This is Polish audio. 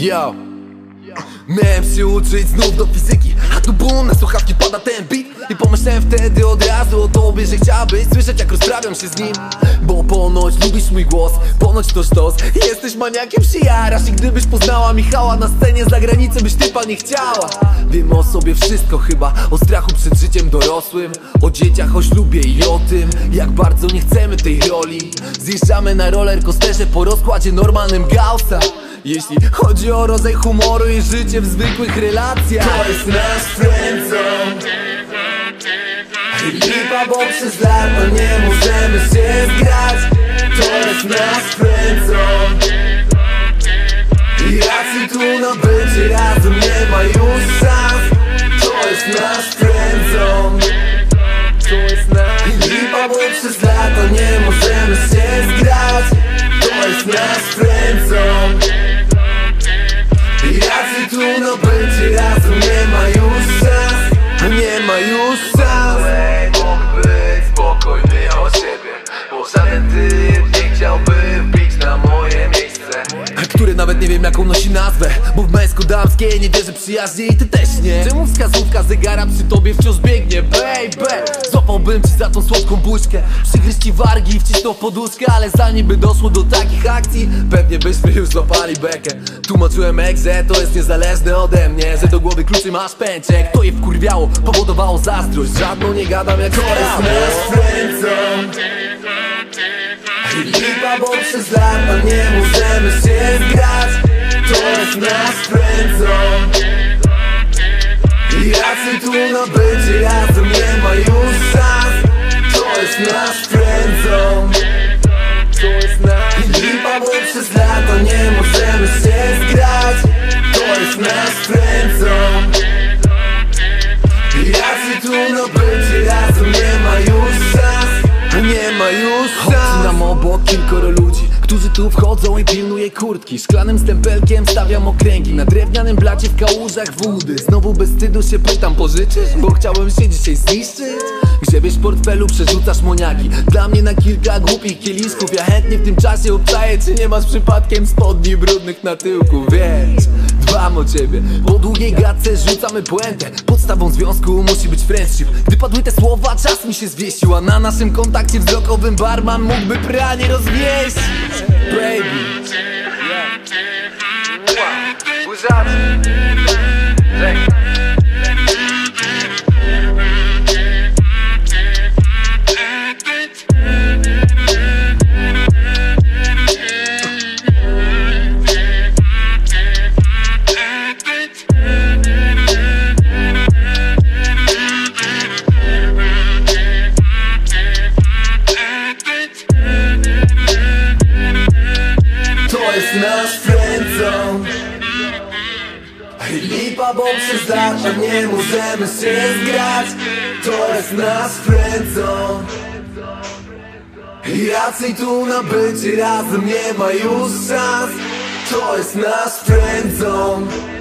Yo. Miałem się uczyć znów do fizyki A tu bum, na słuchawki pada ten beat. I pomyślałem wtedy od razu o tobie, że chciałabyś słyszeć jak rozprawiam się z nim. Bo ponoć lubisz mój głos, ponoć to sztos. Jesteś maniakiem, się jarasz I gdybyś poznała Michała na scenie za granicą byś typa nie chciała. Wiem o sobie wszystko chyba, o strachu przed życiem dorosłym. O dzieciach, o ślubie i o tym, jak bardzo nie chcemy tej roli. Zjeżdżamy na roller coasterze po rozkładzie normalnym Gaussa jeśli chodzi o rodzaj humoru i życie w zwykłych relacjach. To jest nasz friendzone Lipa, bo przez lata nie możemy się zgrać. To jest nasz friendzone I racji tu na bycie razem nie ma już szans Nie Który nawet nie wiem jaką nosi nazwę. Bo w męsko-damskie nie wierzę przyjaźnie i ty też nie. Czemu wskazówka zegara przy tobie wciąż biegnie, baby Złapałbym ci za tą słodką buźkę. Przygryźć wargi i wcisnął poduszkę Ale zanim by doszło do takich akcji Pewnie byśmy już złapali bekę. Tłumaczyłem egzę, to jest niezależne ode mnie. Że do głowy kluczy masz pęczek To je wkurwiało, powodowało zazdrość. Żadną nie gadam jak to bo przez lata nie możemy się zgrać. To jest friendzone I racji tu na bycie razem nie ma już szans. To jest jest nasz Lipa, przez lata nie możemy się zgrać. To jest friendzone I racji tu na bycie razem nie ma już szans. Nie ma już szans Chodzi nam obok kilkoro ludzi Którzy tu wchodzą i pilnuje kurtki. Szklanym stempelkiem stawiam okręgi Na drewnianym blacie w kałużach wody. Znowu bez wstydu się pytam pożyczysz? Bo chciałem się dzisiaj zniszczyć. Grzebiesz w portfelu, przerzucasz moniaki. Dla mnie na kilka głupich kieliszków Ja chętnie w tym czasie obczaję Czy nie masz przypadkiem spodni brudnych na tyłku Wiesz, dbam o ciebie. Po długiej gadce rzucamy puentę. Podstawą związku musi być friendship. Gdy padły te słowa, czas mi się zwiesił A na naszym kontakcie wzrokowym barman mógłby pranie rozwieść. Baby. Burzaczy To Bo przez nie możemy się zgrać. To jest nasz friendzone I racji tu na bycie razem nie ma już szans. To jest nasz friendzone